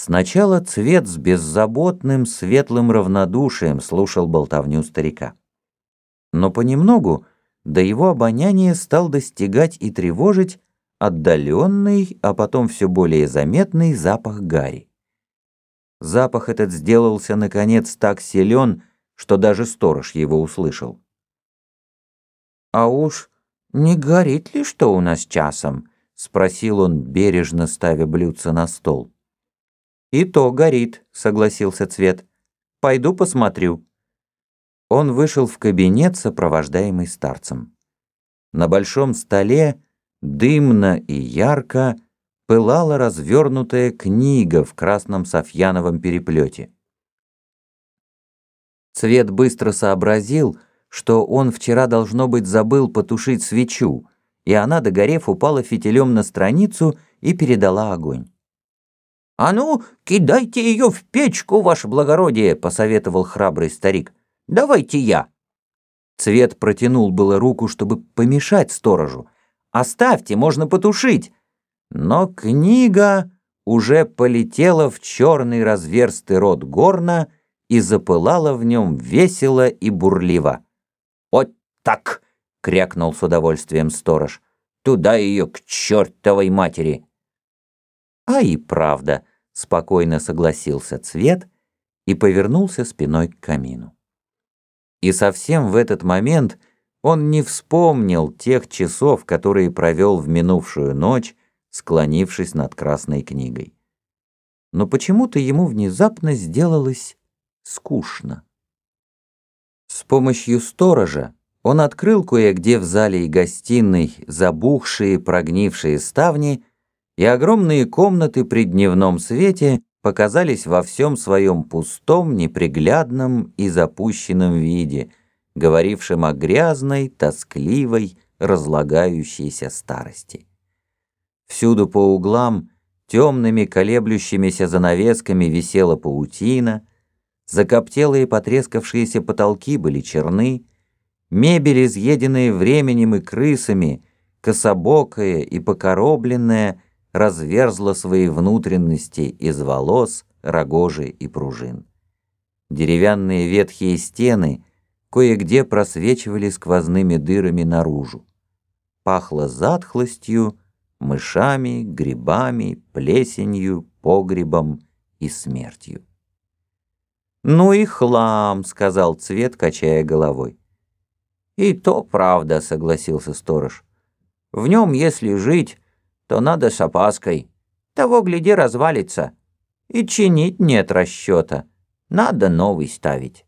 Сначала цвет с беззаботным, светлым равнодушием слушал болтовню старика. Но понемногу до его обоняния стал достигать и тревожить отдаленный, а потом все более заметный запах гари. Запах этот сделался, наконец, так силен, что даже сторож его услышал. «А уж не горит ли что у нас часом?» — спросил он, бережно ставя блюдце на стол. «И то горит», — согласился Цвет. «Пойду посмотрю». Он вышел в кабинет, сопровождаемый старцем. На большом столе, дымно и ярко, пылала развернутая книга в красном софьяновом переплете. Цвет быстро сообразил, что он вчера, должно быть, забыл потушить свечу, и она, догорев, упала фитилем на страницу и передала огонь. «А ну, кидайте ее в печку, ваше благородие!» — посоветовал храбрый старик. «Давайте я!» Цвет протянул было руку, чтобы помешать сторожу. «Оставьте, можно потушить!» Но книга уже полетела в черный разверстый рот горна и запылала в нем весело и бурливо. «Вот так!» — крякнул с удовольствием сторож. «Туда ее к чертовой матери!» А и правда, спокойно согласился Цвет и повернулся спиной к камину. И совсем в этот момент он не вспомнил тех часов, которые провел в минувшую ночь, склонившись над красной книгой. Но почему-то ему внезапно сделалось скучно. С помощью сторожа он открыл кое-где в зале и гостиной забухшие, прогнившие ставни и огромные комнаты при дневном свете показались во всем своем пустом, неприглядном и запущенном виде, говорившем о грязной, тоскливой, разлагающейся старости. Всюду по углам темными колеблющимися занавесками висела паутина, закоптелые потрескавшиеся потолки были черны, мебель, изъеденная временем и крысами, кособокая и покоробленная, разверзла свои внутренности из волос, рогожи и пружин. Деревянные ветхие стены кое-где просвечивали сквозными дырами наружу. Пахло затхлостью, мышами, грибами, плесенью, погребом и смертью. «Ну и хлам», — сказал Цвет, качая головой. «И то правда», — согласился сторож. «В нем, если жить, то надо с опаской. Того, гляди, развалится. И чинить нет расчета. Надо новый ставить.